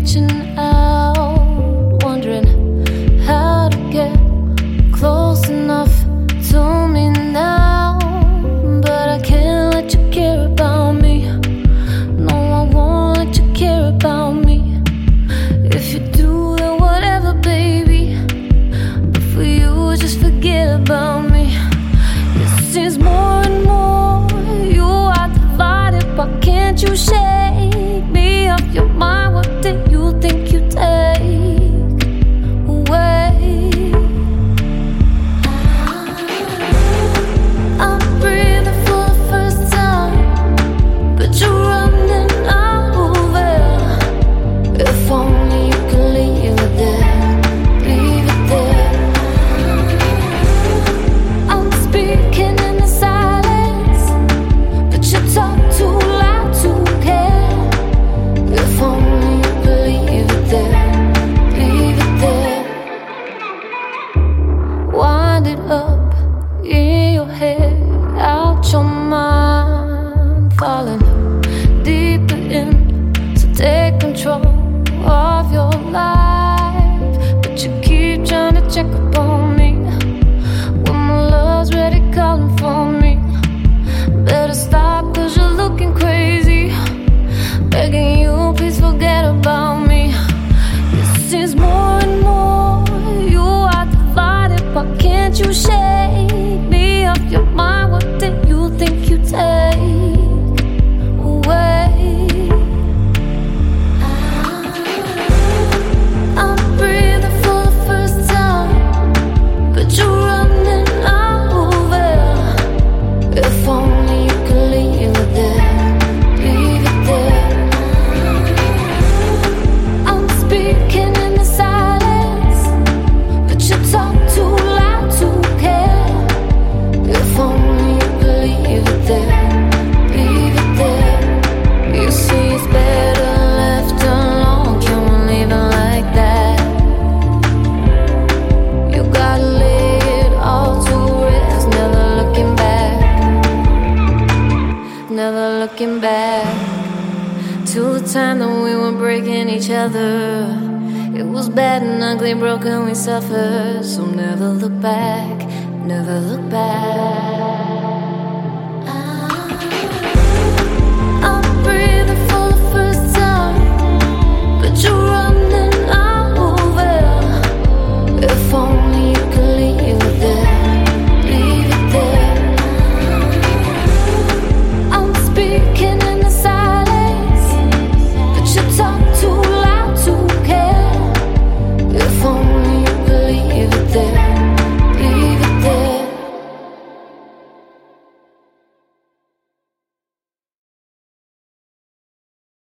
reaching out, wondering how to get close enough to me now. But I can't let you care about me. No, I won't let you care about me. If you do, then whatever, baby. But for you, just forget about me. It seems more and more you are divided. Why can't you share? it up. In looking back to the time that we were breaking each other. It was bad and ugly, broken, we suffered. So never look back, never look back.